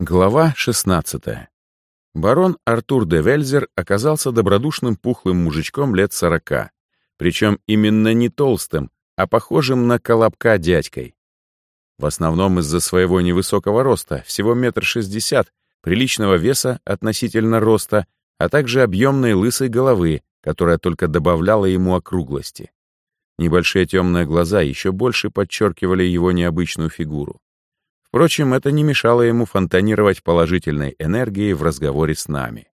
Глава 16. Барон Артур де Вельзер оказался добродушным пухлым мужичком лет сорока, причем именно не толстым, а похожим на колобка дядькой. В основном из-за своего невысокого роста, всего метр шестьдесят, приличного веса относительно роста, а также объемной лысой головы, которая только добавляла ему округлости. Небольшие темные глаза еще больше подчеркивали его необычную фигуру. Впрочем, это не мешало ему фонтанировать положительной энергией в разговоре с нами.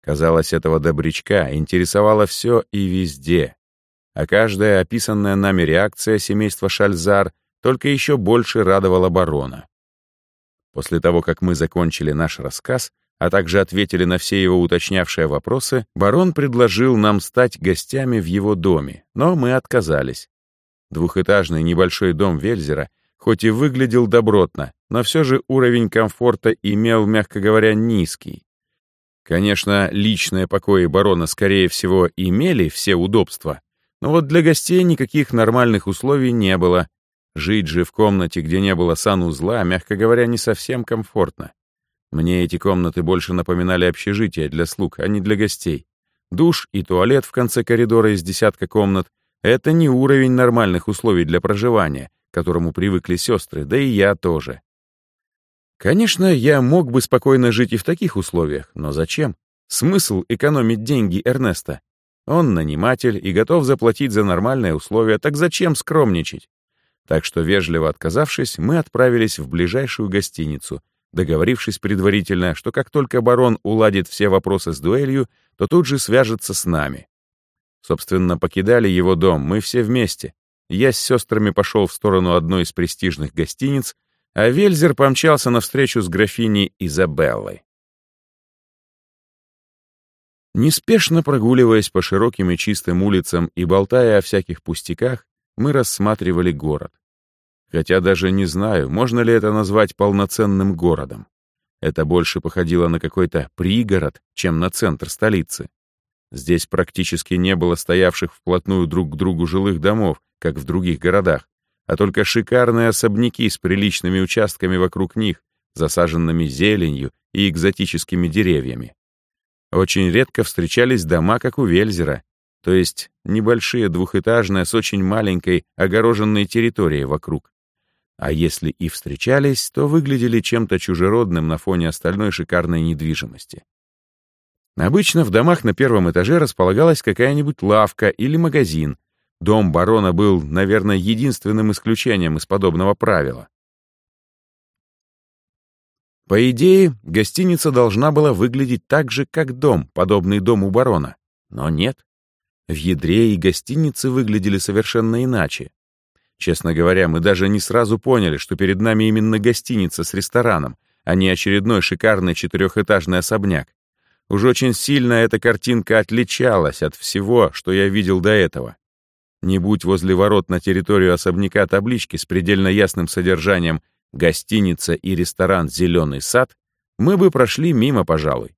Казалось, этого добрячка интересовало все и везде, а каждая описанная нами реакция семейства Шальзар только еще больше радовала барона. После того, как мы закончили наш рассказ, а также ответили на все его уточнявшие вопросы, барон предложил нам стать гостями в его доме, но мы отказались. Двухэтажный небольшой дом Вельзера — хоть и выглядел добротно, но все же уровень комфорта имел, мягко говоря, низкий. Конечно, личные покои барона, скорее всего, имели все удобства, но вот для гостей никаких нормальных условий не было. Жить же в комнате, где не было санузла, мягко говоря, не совсем комфортно. Мне эти комнаты больше напоминали общежитие для слуг, а не для гостей. Душ и туалет в конце коридора из десятка комнат — это не уровень нормальных условий для проживания, к которому привыкли сестры, да и я тоже. Конечно, я мог бы спокойно жить и в таких условиях, но зачем? Смысл экономить деньги Эрнеста? Он наниматель и готов заплатить за нормальные условия, так зачем скромничать? Так что, вежливо отказавшись, мы отправились в ближайшую гостиницу, договорившись предварительно, что как только барон уладит все вопросы с дуэлью, то тут же свяжется с нами. Собственно, покидали его дом мы все вместе, я с сестрами пошел в сторону одной из престижных гостиниц, а Вельзер помчался навстречу с графиней Изабеллой. Неспешно прогуливаясь по широким и чистым улицам и болтая о всяких пустяках, мы рассматривали город. Хотя даже не знаю, можно ли это назвать полноценным городом. Это больше походило на какой-то пригород, чем на центр столицы. Здесь практически не было стоявших вплотную друг к другу жилых домов, как в других городах, а только шикарные особняки с приличными участками вокруг них, засаженными зеленью и экзотическими деревьями. Очень редко встречались дома, как у Вельзера, то есть небольшие двухэтажные с очень маленькой огороженной территорией вокруг. А если и встречались, то выглядели чем-то чужеродным на фоне остальной шикарной недвижимости. Обычно в домах на первом этаже располагалась какая-нибудь лавка или магазин, Дом барона был, наверное, единственным исключением из подобного правила. По идее, гостиница должна была выглядеть так же, как дом, подобный дому барона. Но нет. В ядре и гостиницы выглядели совершенно иначе. Честно говоря, мы даже не сразу поняли, что перед нами именно гостиница с рестораном, а не очередной шикарный четырехэтажный особняк. Уж очень сильно эта картинка отличалась от всего, что я видел до этого. Не будь возле ворот на территорию особняка таблички с предельно ясным содержанием «Гостиница и ресторан «Зеленый сад», мы бы прошли мимо, пожалуй.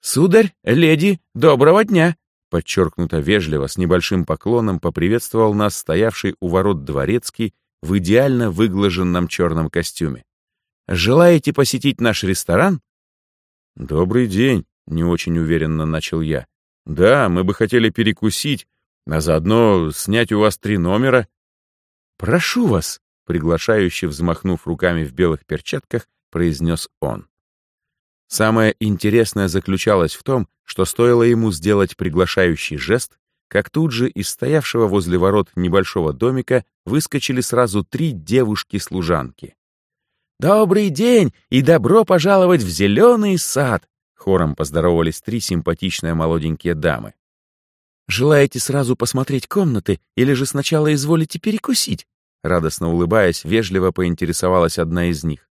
«Сударь, леди, доброго дня!» Подчеркнуто вежливо, с небольшим поклоном поприветствовал нас стоявший у ворот дворецкий в идеально выглаженном черном костюме. «Желаете посетить наш ресторан?» «Добрый день», — не очень уверенно начал я. «Да, мы бы хотели перекусить, а заодно снять у вас три номера. «Прошу вас», — приглашающе взмахнув руками в белых перчатках, произнес он. Самое интересное заключалось в том, что стоило ему сделать приглашающий жест, как тут же из стоявшего возле ворот небольшого домика выскочили сразу три девушки-служанки. «Добрый день и добро пожаловать в зеленый сад!» Хором поздоровались три симпатичные молоденькие дамы. «Желаете сразу посмотреть комнаты или же сначала изволите перекусить?» Радостно улыбаясь, вежливо поинтересовалась одна из них.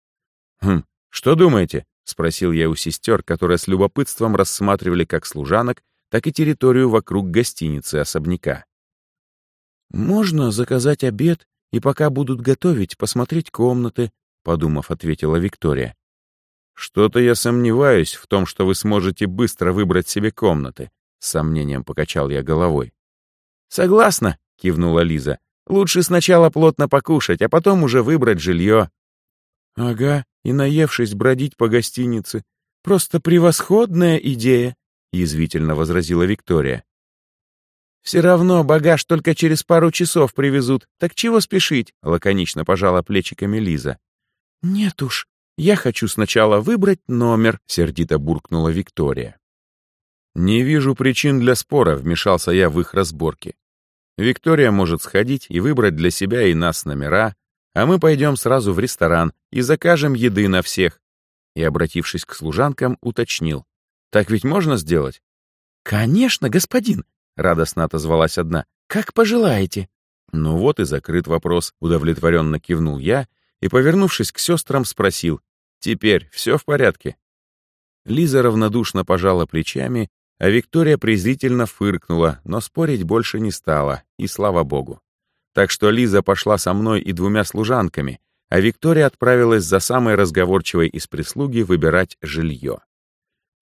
«Хм, что думаете?» — спросил я у сестер, которые с любопытством рассматривали как служанок, так и территорию вокруг гостиницы особняка. «Можно заказать обед и пока будут готовить, посмотреть комнаты», — подумав, ответила Виктория. «Что-то я сомневаюсь в том, что вы сможете быстро выбрать себе комнаты», с сомнением покачал я головой. «Согласна», — кивнула Лиза. «Лучше сначала плотно покушать, а потом уже выбрать жилье». «Ага, и, наевшись, бродить по гостинице. Просто превосходная идея, — язвительно возразила Виктория. «Все равно багаж только через пару часов привезут, так чего спешить?» — лаконично пожала плечиками Лиза. «Нет уж, я хочу сначала выбрать номер», — сердито буркнула Виктория. «Не вижу причин для спора», — вмешался я в их разборки. «Виктория может сходить и выбрать для себя и нас номера, а мы пойдем сразу в ресторан и закажем еды на всех». И, обратившись к служанкам, уточнил. «Так ведь можно сделать?» «Конечно, господин», — радостно отозвалась одна. «Как пожелаете». «Ну вот и закрыт вопрос», — удовлетворенно кивнул я и, повернувшись к сестрам, спросил. «Теперь все в порядке?» Лиза равнодушно пожала плечами а Виктория презрительно фыркнула, но спорить больше не стала, и слава богу. Так что Лиза пошла со мной и двумя служанками, а Виктория отправилась за самой разговорчивой из прислуги выбирать жилье.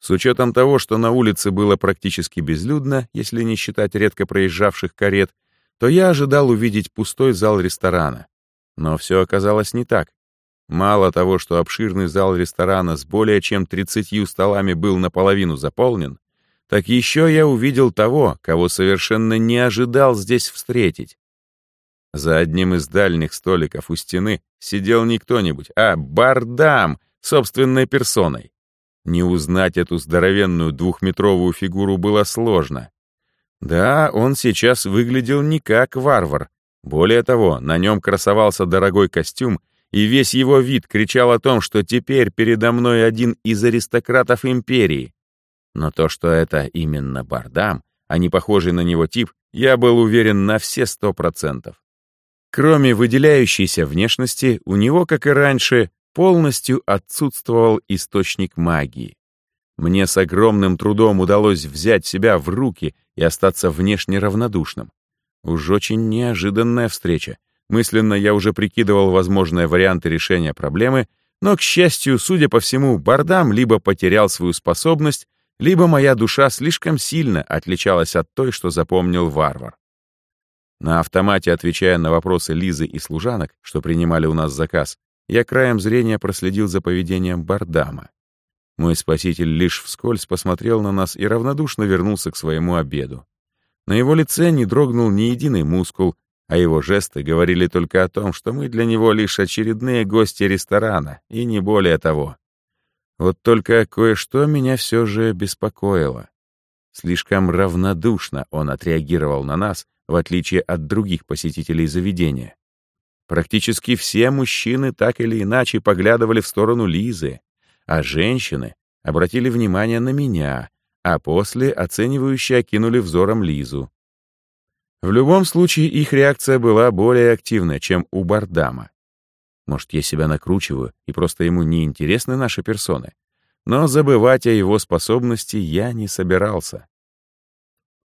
С учетом того, что на улице было практически безлюдно, если не считать редко проезжавших карет, то я ожидал увидеть пустой зал ресторана. Но все оказалось не так. Мало того, что обширный зал ресторана с более чем 30 столами был наполовину заполнен, так еще я увидел того, кого совершенно не ожидал здесь встретить. За одним из дальних столиков у стены сидел не кто-нибудь, а Бардам собственной персоной. Не узнать эту здоровенную двухметровую фигуру было сложно. Да, он сейчас выглядел не как варвар. Более того, на нем красовался дорогой костюм, и весь его вид кричал о том, что теперь передо мной один из аристократов империи. Но то, что это именно Бардам, а не похожий на него тип, я был уверен на все сто процентов. Кроме выделяющейся внешности, у него, как и раньше, полностью отсутствовал источник магии. Мне с огромным трудом удалось взять себя в руки и остаться внешне равнодушным. Уж очень неожиданная встреча. Мысленно я уже прикидывал возможные варианты решения проблемы, но, к счастью, судя по всему, Бардам либо потерял свою способность, либо моя душа слишком сильно отличалась от той, что запомнил варвар. На автомате, отвечая на вопросы Лизы и служанок, что принимали у нас заказ, я краем зрения проследил за поведением Бардама. Мой спаситель лишь вскользь посмотрел на нас и равнодушно вернулся к своему обеду. На его лице не дрогнул ни единый мускул, а его жесты говорили только о том, что мы для него лишь очередные гости ресторана, и не более того. Вот только кое-что меня все же беспокоило. Слишком равнодушно он отреагировал на нас, в отличие от других посетителей заведения. Практически все мужчины так или иначе поглядывали в сторону Лизы, а женщины обратили внимание на меня, а после оценивающе окинули взором Лизу. В любом случае их реакция была более активной, чем у Бардама. Может, я себя накручиваю, и просто ему не интересны наши персоны. Но забывать о его способности я не собирался.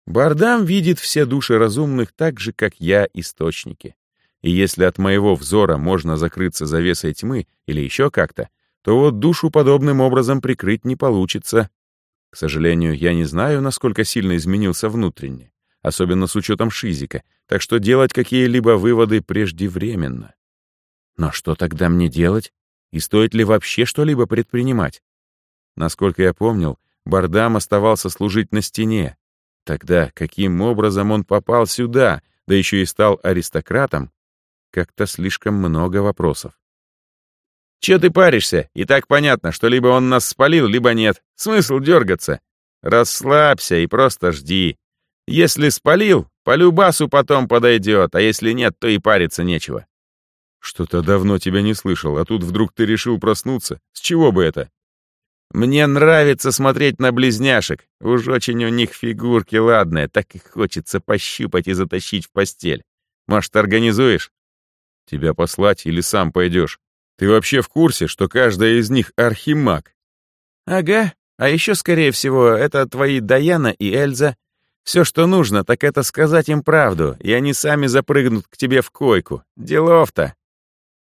Бардам видит все души разумных так же, как я, источники. И если от моего взора можно закрыться завесой тьмы или еще как-то, то вот душу подобным образом прикрыть не получится. К сожалению, я не знаю, насколько сильно изменился внутренне, особенно с учетом Шизика, так что делать какие-либо выводы преждевременно. Но что тогда мне делать? И стоит ли вообще что-либо предпринимать? Насколько я помнил, Бардам оставался служить на стене. Тогда каким образом он попал сюда, да еще и стал аристократом? Как-то слишком много вопросов. «Че ты паришься? И так понятно, что либо он нас спалил, либо нет. Смысл дергаться? Расслабься и просто жди. Если спалил, по любасу потом подойдет, а если нет, то и париться нечего. Что-то давно тебя не слышал, а тут вдруг ты решил проснуться. С чего бы это? Мне нравится смотреть на близняшек. Уж очень у них фигурки ладные, так и хочется пощупать и затащить в постель. Может, организуешь? Тебя послать или сам пойдешь? Ты вообще в курсе, что каждая из них архимаг? Ага, а еще, скорее всего, это твои Даяна и Эльза. Все, что нужно, так это сказать им правду, и они сами запрыгнут к тебе в койку. Делов-то.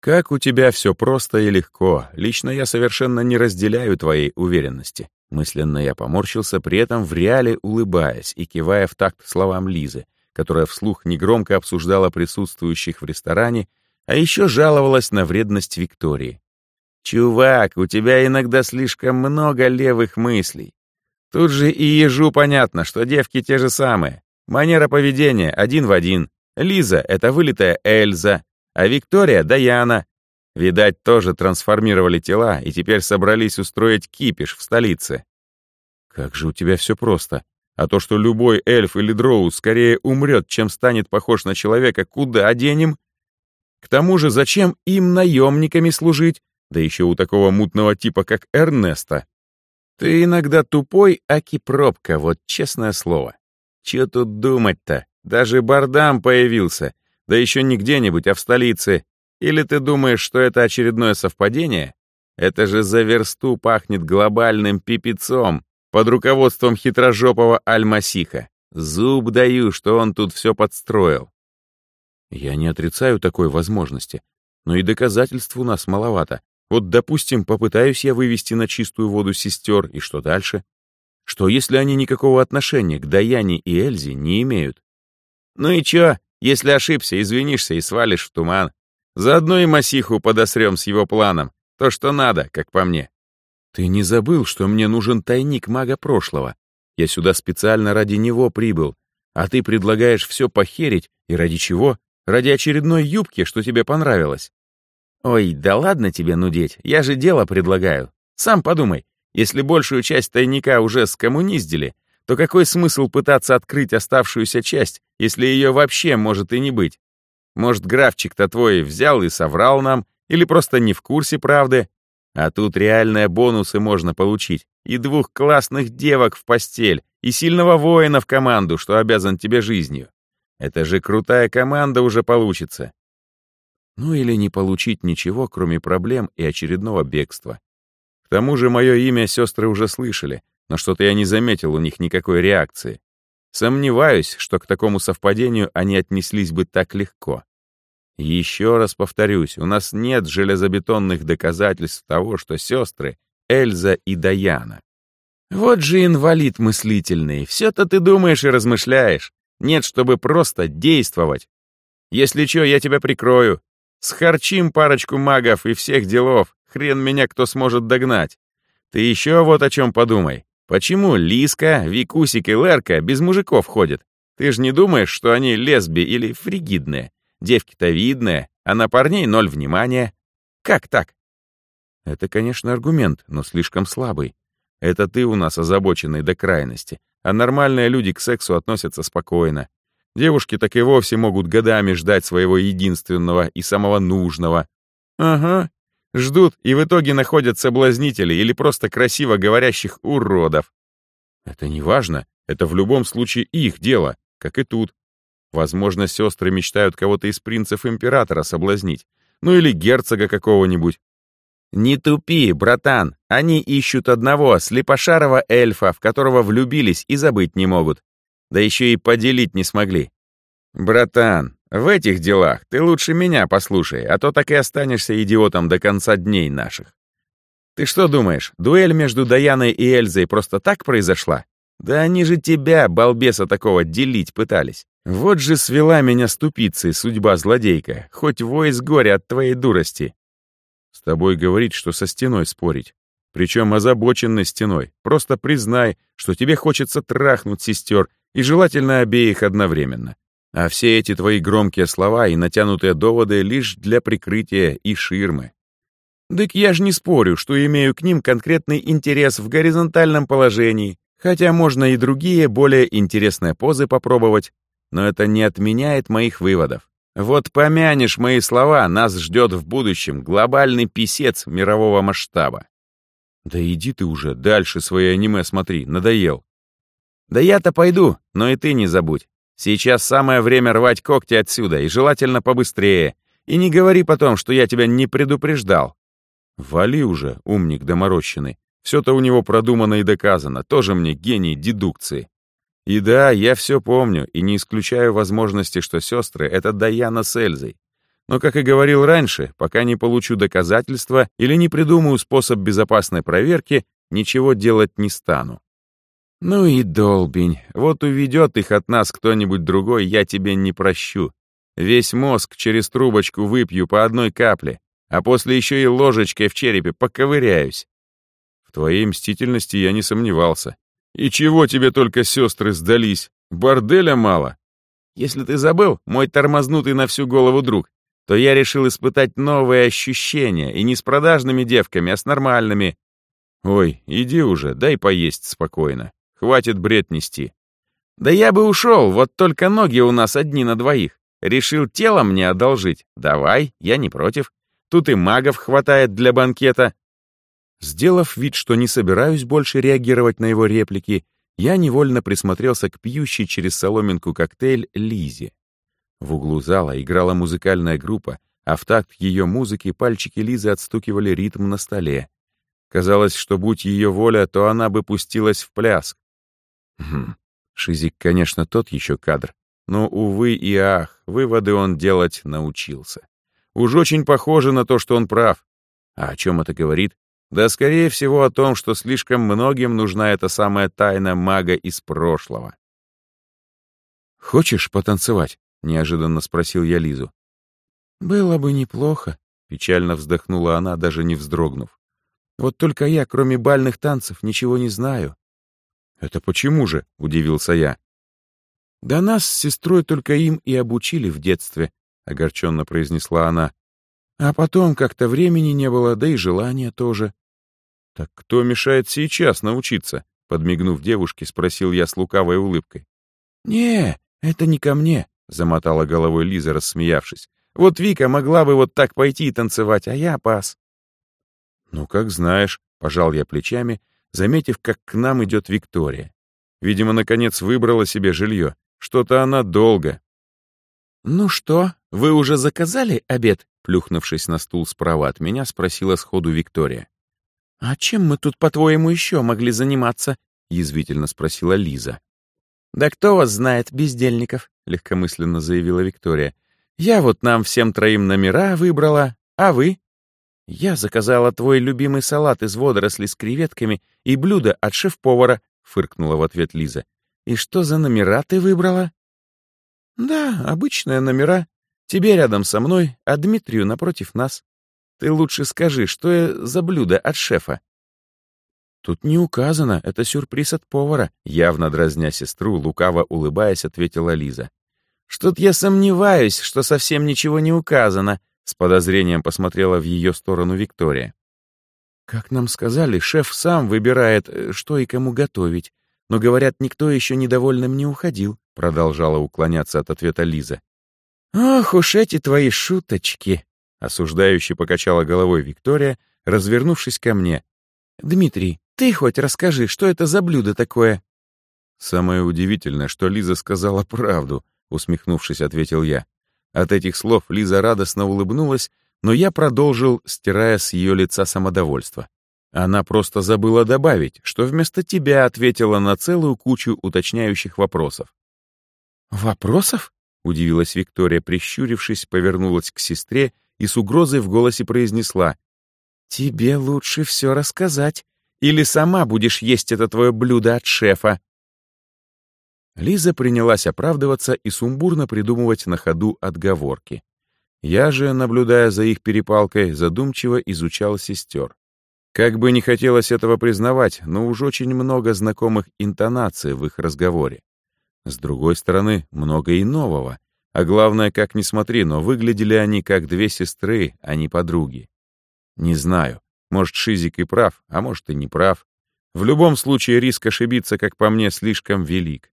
«Как у тебя все просто и легко. Лично я совершенно не разделяю твоей уверенности». Мысленно я поморщился, при этом в реале улыбаясь и кивая в такт словам Лизы, которая вслух негромко обсуждала присутствующих в ресторане, а еще жаловалась на вредность Виктории. «Чувак, у тебя иногда слишком много левых мыслей. Тут же и ежу понятно, что девки те же самые. Манера поведения один в один. Лиза — это вылитая Эльза, а Виктория — Даяна. Видать, тоже трансформировали тела и теперь собрались устроить кипиш в столице. Как же у тебя все просто. А то, что любой эльф или дроу скорее умрет, чем станет похож на человека, куда оденем? К тому же, зачем им наемниками служить? Да еще у такого мутного типа, как Эрнеста. Ты иногда тупой, аки пробка, вот честное слово. Че тут думать-то? Даже Бардам появился. Да еще не где-нибудь, а в столице. Или ты думаешь, что это очередное совпадение? Это же за версту пахнет глобальным пипецом под руководством хитрожопого Аль-Масиха. Зуб даю, что он тут все подстроил. Я не отрицаю такой возможности, но и доказательств у нас маловато. Вот, допустим, попытаюсь я вывести на чистую воду сестер, и что дальше? Что, если они никакого отношения к Даяне и Эльзе не имеют? Ну и чё, если ошибся, извинишься и свалишь в туман. Заодно и Масиху подосрём с его планом. То, что надо, как по мне. Ты не забыл, что мне нужен тайник мага прошлого? Я сюда специально ради него прибыл. А ты предлагаешь все похерить, и ради чего? Ради очередной юбки, что тебе понравилось. Ой, да ладно тебе нудеть, я же дело предлагаю. Сам подумай, если большую часть тайника уже скоммуниздили, то какой смысл пытаться открыть оставшуюся часть, если ее вообще может и не быть? Может, графчик-то твой взял и соврал нам, или просто не в курсе правды? А тут реальные бонусы можно получить. И двух классных девок в постель, и сильного воина в команду, что обязан тебе жизнью. Это же крутая команда уже получится. Ну или не получить ничего, кроме проблем и очередного бегства. К тому же мое имя сестры уже слышали, но что-то я не заметил у них никакой реакции. Сомневаюсь, что к такому совпадению они отнеслись бы так легко. Еще раз повторюсь, у нас нет железобетонных доказательств того, что сестры Эльза и Даяна. Вот же инвалид мыслительный, все-то ты думаешь и размышляешь. Нет, чтобы просто действовать. Если что, я тебя прикрою. Схарчим парочку магов и всех делов. Хрен меня кто сможет догнать. Ты еще вот о чем подумай. Почему Лиска, Викусик и Лерка без мужиков ходят? Ты же не думаешь, что они лесби или фригидные? Девки-то видные, а на парней ноль внимания. Как так? Это, конечно, аргумент, но слишком слабый. Это ты у нас озабоченный до крайности, а нормальные люди к сексу относятся спокойно. Девушки так и вовсе могут годами ждать своего единственного и самого нужного. Ага, Ждут и в итоге находят соблазнителей или просто красиво говорящих уродов. Это не важно, это в любом случае их дело, как и тут. Возможно, сестры мечтают кого-то из принцев императора соблазнить, ну или герцога какого-нибудь. Не тупи, братан, они ищут одного слепошарого эльфа, в которого влюбились и забыть не могут. Да еще и поделить не смогли. Братан, в этих делах ты лучше меня послушай, а то так и останешься идиотом до конца дней наших. Ты что думаешь, дуэль между Даяной и Эльзой просто так произошла? Да они же тебя, балбеса такого, делить пытались. Вот же свела меня ступицей судьба злодейка, хоть вой с горя от твоей дурости. С тобой говорить, что со стеной спорить. Причем озабоченной стеной. Просто признай, что тебе хочется трахнуть сестер, и желательно обеих одновременно. А все эти твои громкие слова и натянутые доводы лишь для прикрытия и ширмы. Дык я же не спорю, что имею к ним конкретный интерес в горизонтальном положении, хотя можно и другие, более интересные позы попробовать, но это не отменяет моих выводов. Вот помянешь мои слова, нас ждет в будущем глобальный писец мирового масштаба. Да иди ты уже, дальше свои аниме смотри, надоел. Да я-то пойду, но и ты не забудь. Сейчас самое время рвать когти отсюда, и желательно побыстрее. И не говори потом, что я тебя не предупреждал. Вали уже, умник доморощенный. Все-то у него продумано и доказано, тоже мне гений дедукции. И да, я все помню, и не исключаю возможности, что сестры — это Даяна с Эльзой. Но, как и говорил раньше, пока не получу доказательства или не придумаю способ безопасной проверки, ничего делать не стану. Ну и долбень. Вот уведет их от нас кто-нибудь другой, я тебе не прощу. Весь мозг через трубочку выпью по одной капле. а после еще и ложечкой в черепе поковыряюсь. В твоей мстительности я не сомневался. И чего тебе только сестры сдались? Борделя мало. Если ты забыл, мой тормознутый на всю голову друг, то я решил испытать новые ощущения, и не с продажными девками, а с нормальными. Ой, иди уже, дай поесть спокойно. Хватит бред нести. Да я бы ушел, вот только ноги у нас одни на двоих. Решил тело мне одолжить. Давай, я не против. Тут и магов хватает для банкета. Сделав вид, что не собираюсь больше реагировать на его реплики, я невольно присмотрелся к пьющей через соломинку коктейль Лизе. В углу зала играла музыкальная группа, а в такт ее музыки пальчики Лизы отстукивали ритм на столе. Казалось, что будь ее воля, то она бы пустилась в пляск. Хм, Шизик, конечно, тот еще кадр, но, увы и ах, выводы он делать научился. Уж очень похоже на то, что он прав. А о чем это говорит? Да, скорее всего, о том, что слишком многим нужна эта самая тайна мага из прошлого. «Хочешь потанцевать?» — неожиданно спросил я Лизу. «Было бы неплохо», — печально вздохнула она, даже не вздрогнув. «Вот только я, кроме бальных танцев, ничего не знаю». «Это почему же?» — удивился я. «Да нас с сестрой только им и обучили в детстве», — огорченно произнесла она. «А потом как-то времени не было, да и желания тоже». «Так кто мешает сейчас научиться?» — подмигнув девушке, спросил я с лукавой улыбкой. «Не, это не ко мне», — замотала головой Лиза, рассмеявшись. «Вот Вика могла бы вот так пойти и танцевать, а я пас». «Ну, как знаешь», — пожал я плечами, заметив, как к нам идет Виктория. Видимо, наконец выбрала себе жилье. Что-то она долго. «Ну что, вы уже заказали обед?» Плюхнувшись на стул справа от меня, спросила сходу Виктория. «А чем мы тут, по-твоему, еще могли заниматься?» Язвительно спросила Лиза. «Да кто вас знает, бездельников?» Легкомысленно заявила Виктория. «Я вот нам всем троим номера выбрала, а вы?» «Я заказала твой любимый салат из водорослей с креветками и блюдо от шеф-повара», — фыркнула в ответ Лиза. «И что за номера ты выбрала?» «Да, обычные номера. Тебе рядом со мной, а Дмитрию напротив нас. Ты лучше скажи, что за блюдо от шефа?» «Тут не указано, это сюрприз от повара», — явно дразня сестру, лукаво улыбаясь, ответила Лиза. «Что-то я сомневаюсь, что совсем ничего не указано», — с подозрением посмотрела в ее сторону Виктория. «Как нам сказали, шеф сам выбирает, э, что и кому готовить. Но, говорят, никто еще недовольным не уходил», — продолжала уклоняться от ответа Лиза. «Ох уж эти твои шуточки!» — осуждающе покачала головой Виктория, развернувшись ко мне. «Дмитрий, ты хоть расскажи, что это за блюдо такое?» «Самое удивительное, что Лиза сказала правду», — усмехнувшись, ответил я. От этих слов Лиза радостно улыбнулась, но я продолжил, стирая с ее лица самодовольство. Она просто забыла добавить, что вместо тебя ответила на целую кучу уточняющих вопросов. «Вопросов?» — удивилась Виктория, прищурившись, повернулась к сестре и с угрозой в голосе произнесла. «Тебе лучше все рассказать, или сама будешь есть это твое блюдо от шефа». Лиза принялась оправдываться и сумбурно придумывать на ходу отговорки. Я же, наблюдая за их перепалкой, задумчиво изучал сестер. Как бы не хотелось этого признавать, но уж очень много знакомых интонаций в их разговоре. С другой стороны, много и нового. А главное, как ни смотри, но выглядели они как две сестры, а не подруги. Не знаю, может, Шизик и прав, а может, и не прав. В любом случае, риск ошибиться, как по мне, слишком велик.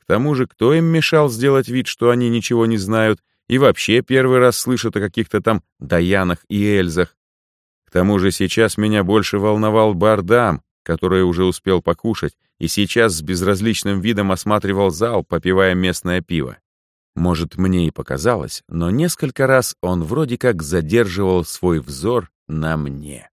К тому же, кто им мешал сделать вид, что они ничего не знают, и вообще первый раз слышат о каких-то там Даянах и Эльзах, к тому же сейчас меня больше волновал Бардам, который уже успел покушать, и сейчас с безразличным видом осматривал зал, попивая местное пиво. Может, мне и показалось, но несколько раз он вроде как задерживал свой взор на мне.